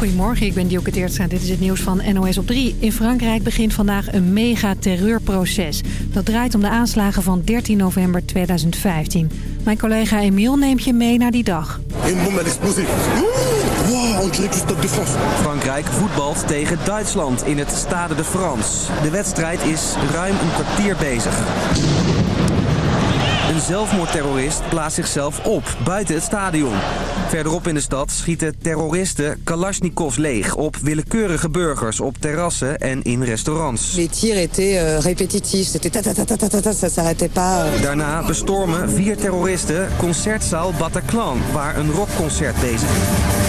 Goedemorgen, ik ben Dioke Teertstra. Dit is het nieuws van NOS op 3. In Frankrijk begint vandaag een mega-terreurproces. Dat draait om de aanslagen van 13 november 2015. Mijn collega Emiel neemt je mee naar die dag. Een bom France. Frankrijk voetbalt tegen Duitsland in het Stade de France. De wedstrijd is ruim een kwartier bezig. Een zelfmoordterrorist blaast zichzelf op buiten het stadion. Verderop in de stad schieten terroristen Kalashnikovs leeg op willekeurige burgers op terrassen en in restaurants. Les tirs étaient répétitifs. C'était ta ta ta ta ta ta ta, ça s'arrêtait pas. euh. Daarna bestormen vier terroristen concertzaal Bataclan, waar een rockconcert bezig is.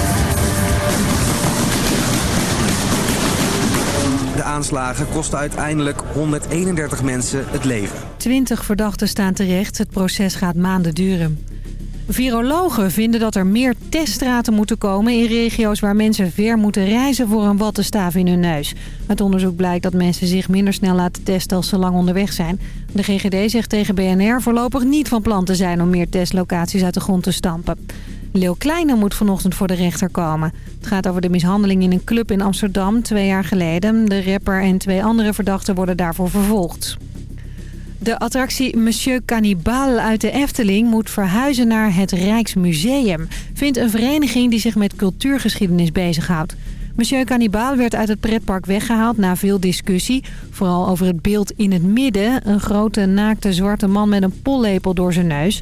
Aanslagen kosten uiteindelijk 131 mensen het leven. 20 verdachten staan terecht. Het proces gaat maanden duren. Virologen vinden dat er meer teststraten moeten komen in regio's waar mensen ver moeten reizen voor een wattenstaaf in hun neus. Uit onderzoek blijkt dat mensen zich minder snel laten testen als ze lang onderweg zijn. De GGD zegt tegen BNR voorlopig niet van plan te zijn om meer testlocaties uit de grond te stampen. Leeuw Kleine moet vanochtend voor de rechter komen. Het gaat over de mishandeling in een club in Amsterdam twee jaar geleden. De rapper en twee andere verdachten worden daarvoor vervolgd. De attractie Monsieur Cannibal uit de Efteling moet verhuizen naar het Rijksmuseum. Vindt een vereniging die zich met cultuurgeschiedenis bezighoudt. Monsieur Cannibal werd uit het pretpark weggehaald na veel discussie. Vooral over het beeld in het midden. Een grote naakte zwarte man met een pollepel door zijn neus.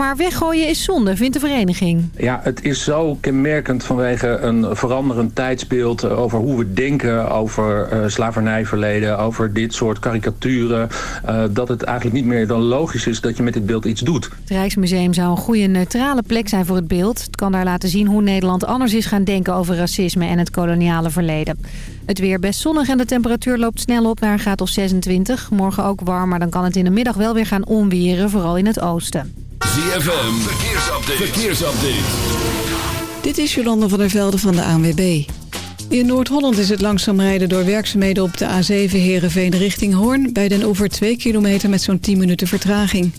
Maar weggooien is zonde, vindt de vereniging. Ja, het is zo kenmerkend vanwege een veranderend tijdsbeeld eh, over hoe we denken over eh, slavernijverleden, over dit soort karikaturen, eh, dat het eigenlijk niet meer dan logisch is dat je met dit beeld iets doet. Het Rijksmuseum zou een goede neutrale plek zijn voor het beeld. Het kan daar laten zien hoe Nederland anders is gaan denken over racisme en het koloniale verleden. Het weer best zonnig en de temperatuur loopt snel op naar een graad of 26. Morgen ook warm, maar dan kan het in de middag wel weer gaan onweren, vooral in het oosten. ZFM, verkeersupdate. verkeersupdate. Dit is Jolanda van der Velde van de ANWB. In Noord-Holland is het langzaam rijden door werkzaamheden op de A7 Heerenveen richting Hoorn... bij Den Oever 2 kilometer met zo'n 10 minuten vertraging.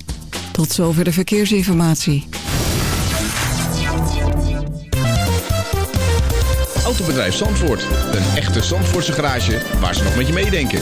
Tot zover de verkeersinformatie. Autobedrijf Zandvoort. Een echte Zandvoortse garage waar ze nog met je meedenken.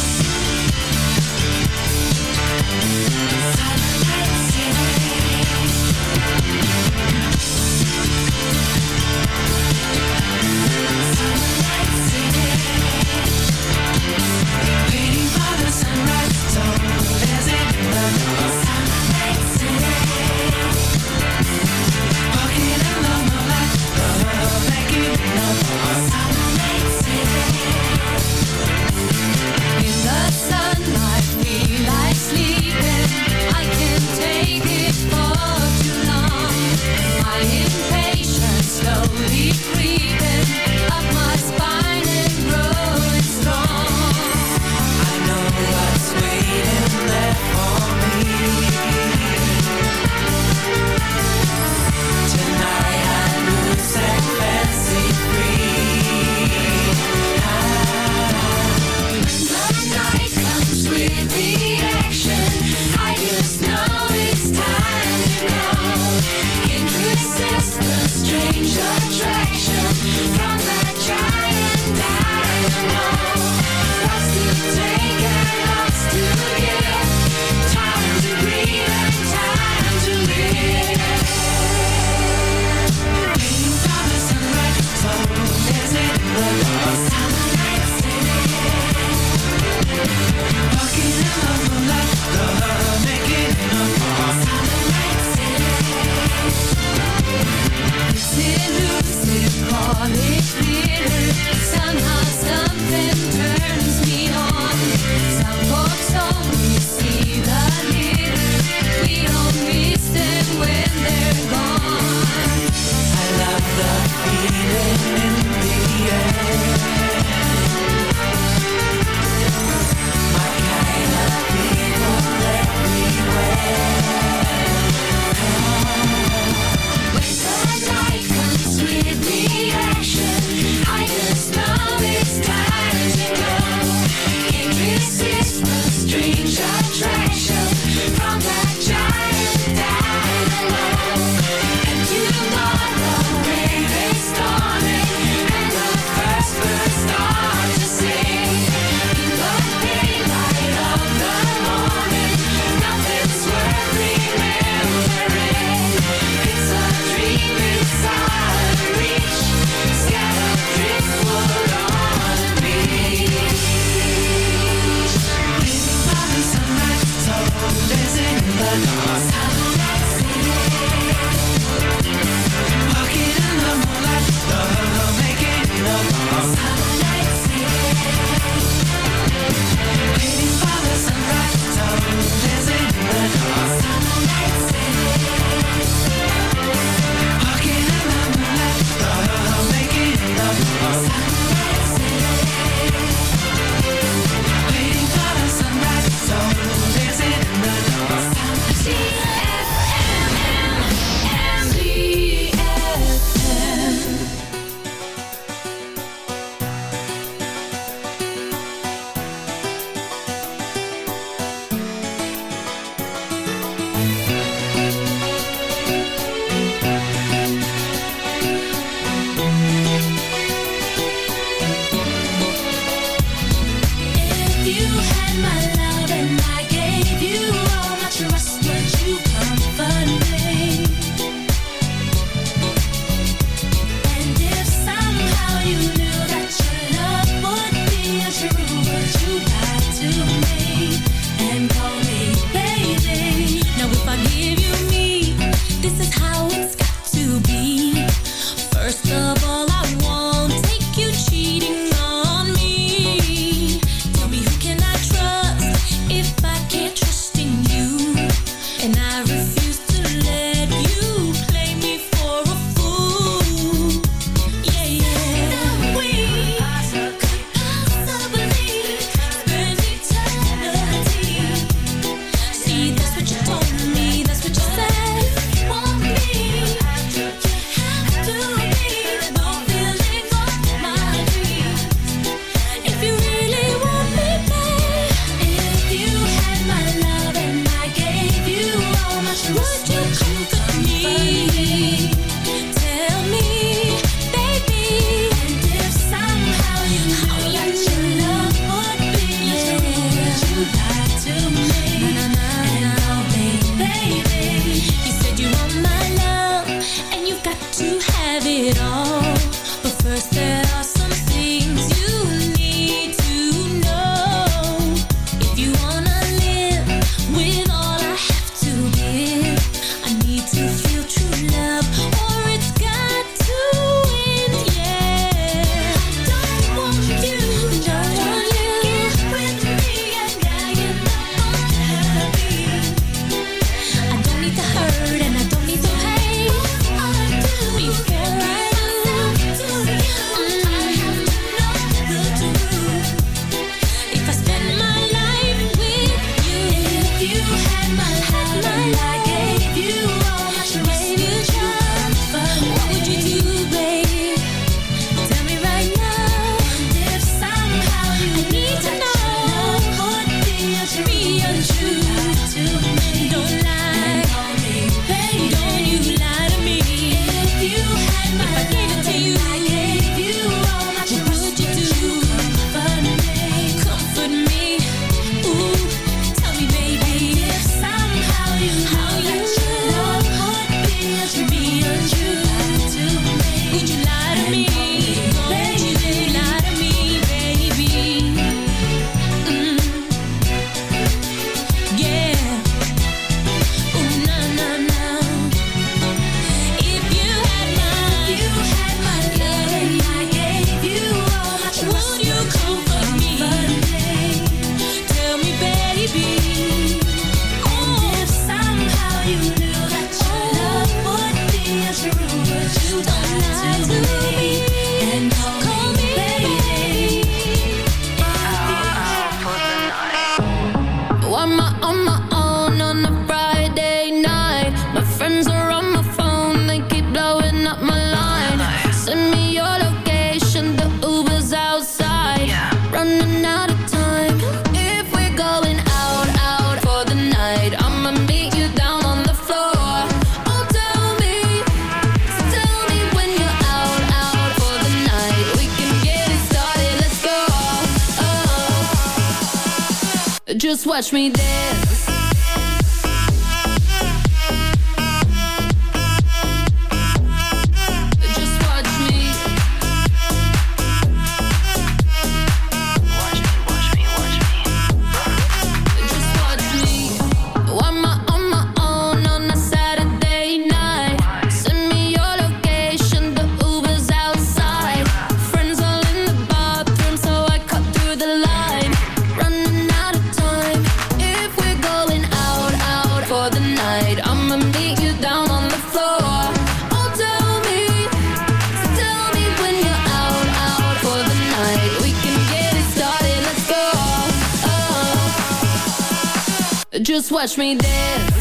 Watch me dance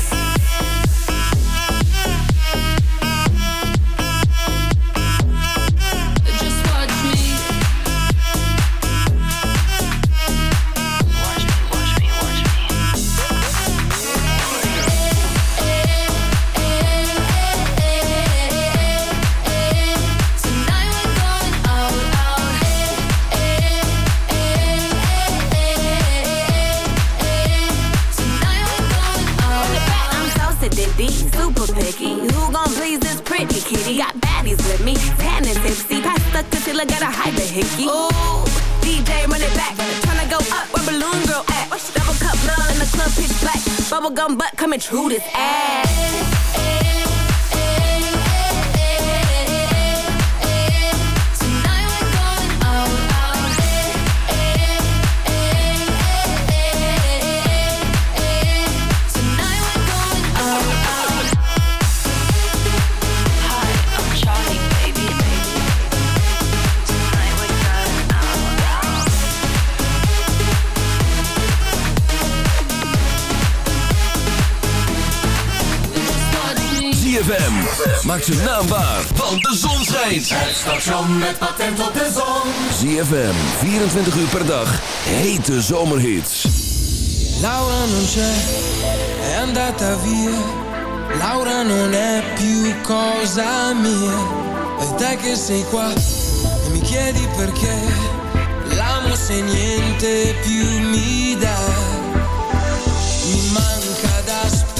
I'ma this ass. Maak zijn naam waar, want de zon schijnt. Het station met patent op de zon. ZFM, 24 uur per dag. Hete zomerhits. Laura non c'è, è andata via. Laura non è più cosa mia. E te che sei qua e mi chiedi perché. L'amo se niente più mi dà. Mi manca da spezzare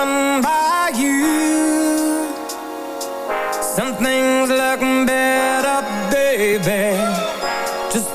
done by you. Some things look better, baby. Just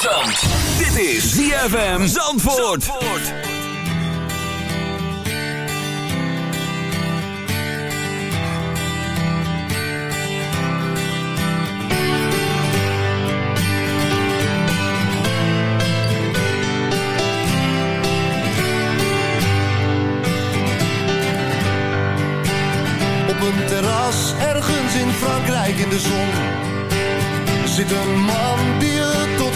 Zandvoort. Dit is ZFM Zandvoort. Op een terras ergens in Frankrijk in de zon zit een man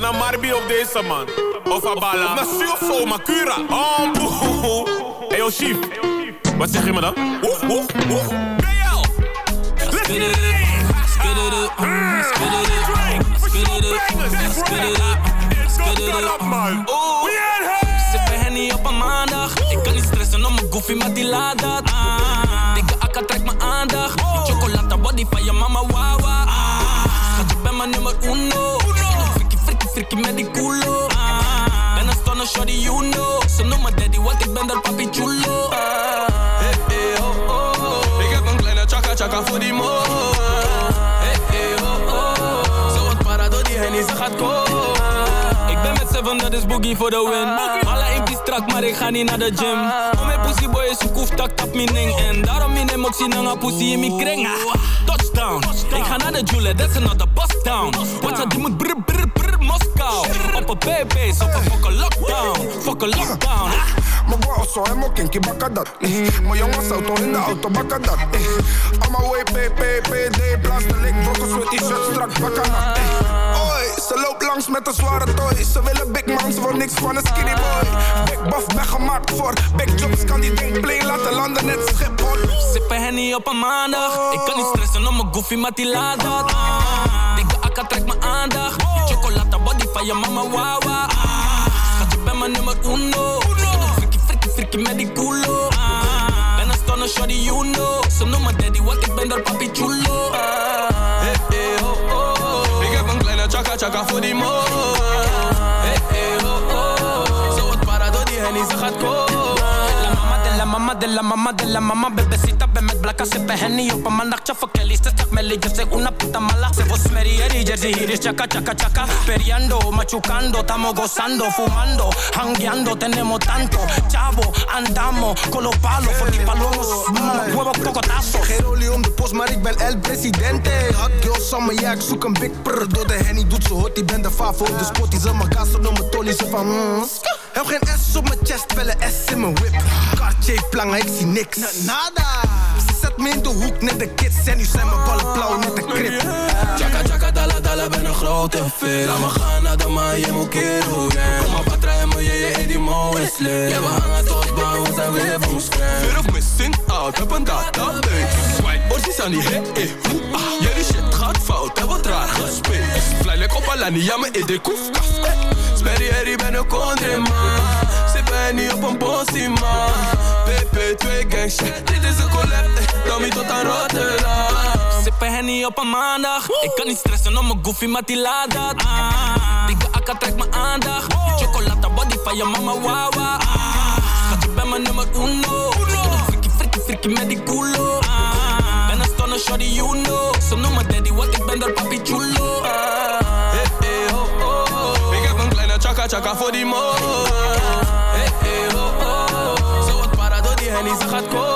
Naar Marbi op deze man? Of Abala? Na zo, Makura. Oh, boe. Hey, yo, chief. Wat zeg je me dan? Oef, oef, oef. BL. Let's get it. Spit it up, mm, spit it up, mm, spit it up, mm, spit it up, mm, spit it up, mm. Oeh, sippen Henny op een maandag. Ik kan niet stressen om mijn goofy, maar die laat dat. Ah, dikke akka trekt mijn aandacht. Chocolata body van je mama, wawa. Ah, schat, je bent mijn nummer uno. Frikkie met die culo. Ah, ben een stunner, shorty, you know. Ze noemen daddy, want ik ben der papi chulo. Ah, hey, hey, oh, oh. Ik heb een kleine chaka chaka voor die mo. Hey, hey, oh, oh. Zo wat para door die hennie, ze gaat komen. Ik ben met seven, dat is boogie voor de win. Alle die strak, maar ik ga niet naar de gym. Om mijn pussy boy is koef tak tap mijn ding. En daarom in hem ook zien hangen pussy in mijn kring. Ah, Touchdown, ik ga naar de Jule, that's another bust down. Wat ze die moet brr brr Moskou. Op een BB's, op een fucking lockdown. Fucking lockdown. ah. Mijn bro zo helemaal kinky bakken dat. eh. Mijn jongens auto in de auto bakken dat. eh. Allemaal way PPPD, plastic, brokken, sweat t-shirt, strak bakken dat. eh. Oi, ze loopt langs met een zware toy. Ze willen big man, ze wil niks van een skinny boy. Big buff, ben gemaakt voor big jobs, kan die ding play laten landen net Schiphol. Sippen Henny op een maandag. Ik kan niet stressen om mijn goofy, maar die laat dat. Ah, dikke akka trekt mijn aandacht. Chocolata body je mama, wawa. Ah, schat, je bent mijn nummer uno. Met die culo. Ah, een you know. Ze daddy, want ik ben der papi chulo. Ah, hey, hey, oh, oh, oh. Ik heb een kleine chaka chaka voor die mo. Hey, hey, oh, oh. Zo wat para door die hennie, ze gaat komen. De la mama de la mama Bebecita, ven met blakka, sippen henny op een maandagje Voor Kelly, ze zegt Melly, yo soy una puta mala Se vos merieri, jersey, hier is chaka, chaka, chaka Periando, machucando, estamos gozando Fumando, hangueando, tenemos tanto Chavo, andamos con los palos Voor die palos, mm, huevos cocotazos om de post, maar ik ben el presidente. Hot girl summer, ja, ik zoek een big prr. Door de henny doet ze hot, ik ben de favo. De spot die ze mijn gas op mijn tolly, ze van mm. Heb geen S op mijn chest, wel een S in mijn whip. Cartier plangen, ik zie niks. Nada. Ze zet me in de hoek, net de kids. En nu zijn mijn ballen blauw, net de krip. Chaka chaka dala dala ben een grote vis Laat me gaan naar de maan, je moet keren Kom maar patra en moet je je die mo is lit Ja we hangen bang, we zijn weer van scherm Fear of missing out, heb een database. Swipe, orsies aan die hit, eh, hoe, ah. Jullie shit gaat fout, heb wat raar gespeeld. Fly like op Alani, ja me in de koefkast. eh. Sperry Harry ben een country man Zit ben niet op een bossie man PP2 gang shit, dit is een collab eh. Tommy tot aan Rotterdam Sippen Henny op een maandag. Ik kan niet stressen om mijn goofy, maar die laat dat. Ah. Dikke akka trekt mijn aandacht. Chocolata body van je mama, wawa. Ah. Mijn nummer uno. Frikkie, frikkie, frikkie met die culo. Ah. Ben een stunner, shawty, you know. Ze noemen daddy, want ik ben door papi chulo. Ah. Hey, hey, ho, ho, ho. Ik heb een kleine chaka chaka voor die mo Hey, hey, ho, ho, ho. Zo wat para door die hennie, ze gaat komen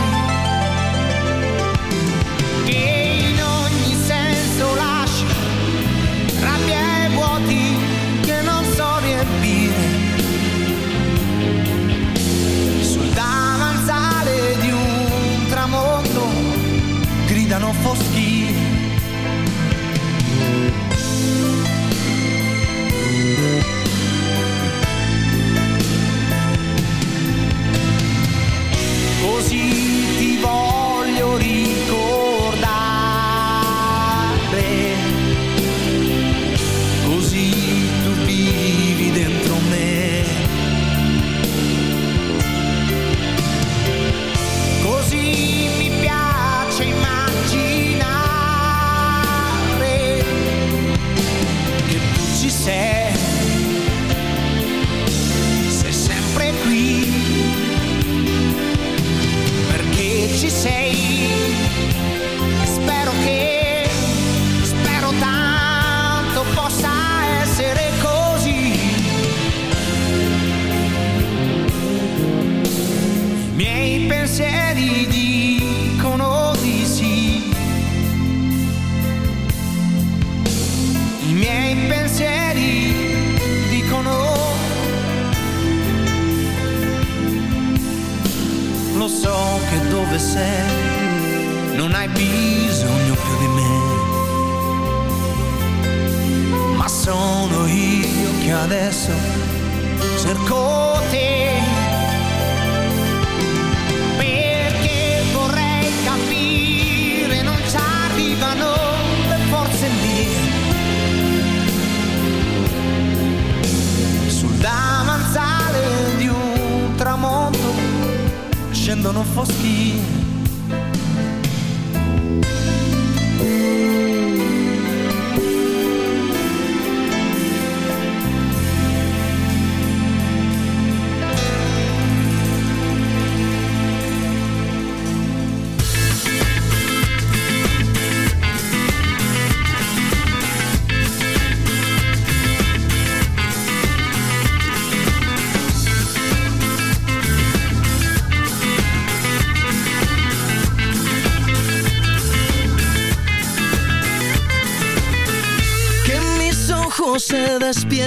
scendono foschi.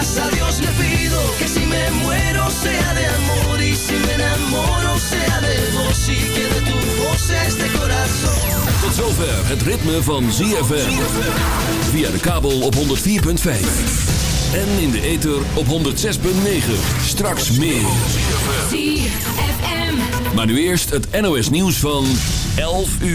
A Dios le pido que si me muero sea de amor y si me enamoro sea de vos y que de tu voz este corazón. Tot zover het ritme van ZFM. Via de kabel op 104.5. En in de ether op 106.9. Straks meer. ZFM. Maar nu eerst het NOS nieuws van 11 uur.